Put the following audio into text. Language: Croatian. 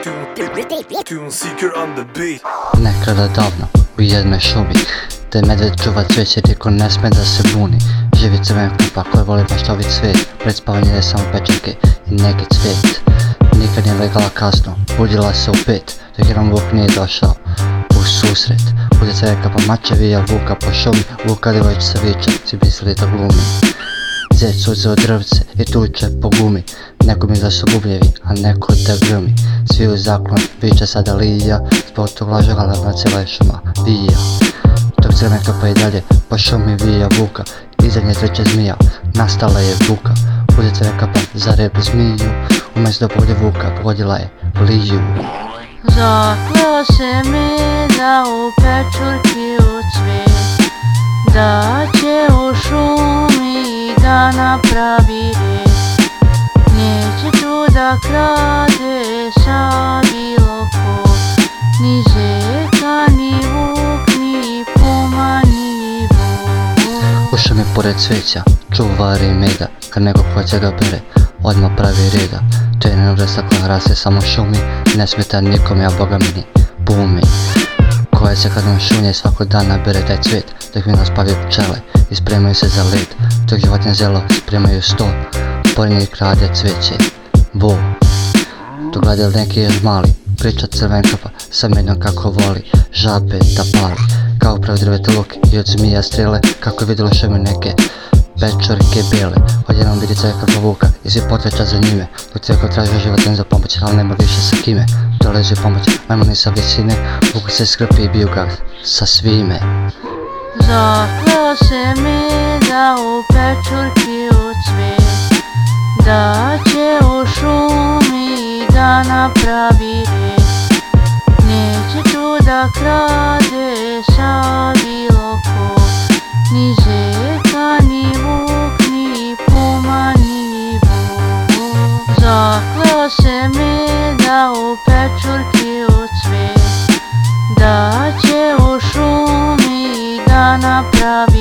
Tune Seeker on the beat. Nekada davno, u jednoj šumi Te medved čuva cvijeće, niko ne sme da se buni. Živi crven kupa koji voli maštovi cvijet Pred spavanje je samo pečenke i neki cvijet. Nikad nije legala kasno, budila se u pet Dok jedan vuk nije došao u susret. Crvenka pa mače vija vuka po šumi Vuka se viče, si mislili da glumi. Zec uzeo drvce i tuče po gumi Neko mi su gubljevi, a neko da grmi Svi u zaklon, viče sada lija Zbog tog laže na cijela šuma. Vija. Dok crvenka pa i dalje po šumi vija vuka. Iza nje treće zmija, nastala je buka. Bude crvenka pa za rep zmiju. Umjesto da vuka, pogodila je liju. Zakleo se mi da u pečurki u Da će u šumi da napravi ni vuk U šumi pored cveća, čuvari meda Kad neko hoće ga bere, odmah pravi reda. Vrsta koja raste samo šumi Ne smeta nikome, a boga mi bumi. Koja se kad nam šunje svakog dana bere taj cvijet Dok mi nas spavio pčele i spremaju se za led. Dok životinje zelo spremaju sto Pored krade cvijeće Bo Tu gleda neki još mali Priča crvenkapa sa mednom kako voli. Žabe da pali Kao pravi drvete luk i od zmija strele Kako je vidjelo šumi neke Pečorke bijele, odjednom vidi crkva vuka i svi potreća za njime. Dok crkva traži životin za pomoć, ali nema više sa kime. Dolazi pomoć, ni sa visine, Vuk se skrpi i biju ga sa svime. Zakleo se mi da u pečurki u Da u da napravi red Neće tu da krade sa bilo ko. Ni zeka, ni vuk, ni puma, ni vuk. Zakleo se mi da u pečurki u cvijet Da će u šumi da napravi